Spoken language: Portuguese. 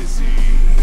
esqueci.